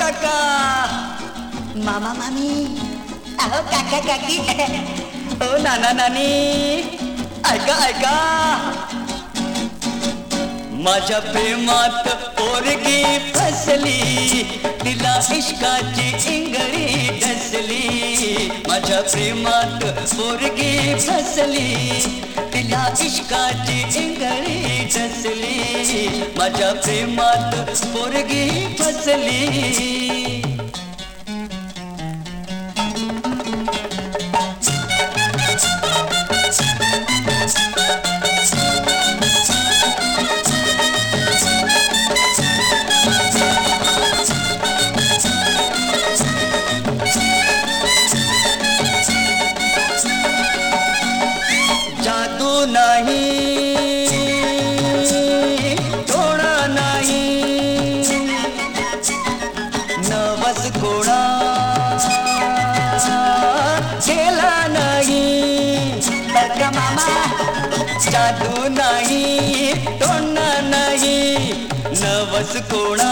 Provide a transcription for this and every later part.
काका। मामा मामी। अहो काका काकी। ओ नाना नानी। ऐका ऐका। माझ्या प्रेमात पोरगी फसली तिला इश्काची इंगळी डसली माझ्या प्रेमात पोरगी फसली तिला इश्काची इंगळी माझ्या प्रेमात पोरगी फसली। जादू नाही जादू नाही तोंडा नाही नवस कोणा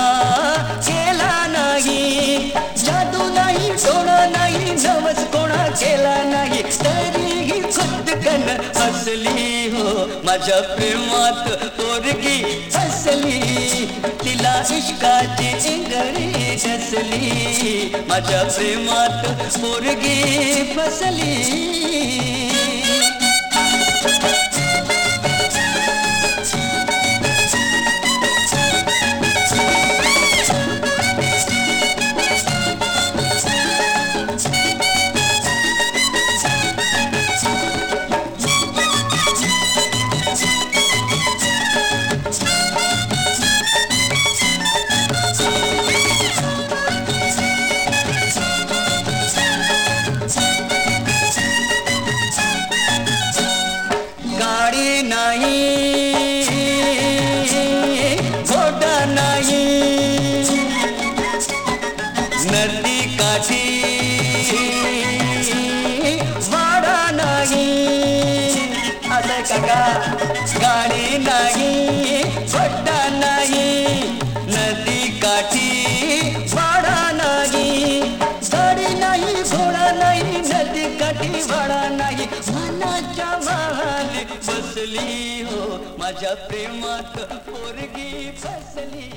केला नाही. जादू नाही सोडा नाही नवस कोणा केला नाही. तरीही खुदकन हसली हो माझ्या प्रेमात पोरगी हसली. तिला इश्काची इंगळी डसली माझ्या प्रेमात पोरगी फसली. गाडी नाही. घोडा नाही. नदी काठी. वाडा नाही. असं काका गाडी नाही. घोडा नाही. नदी काठी. वाडा नाही. गाडी नाही घोडा नाही. नदी काठी वाडा नाही. मनाच्या फसली हो मज़ा प्रेमात पोरगी फसली.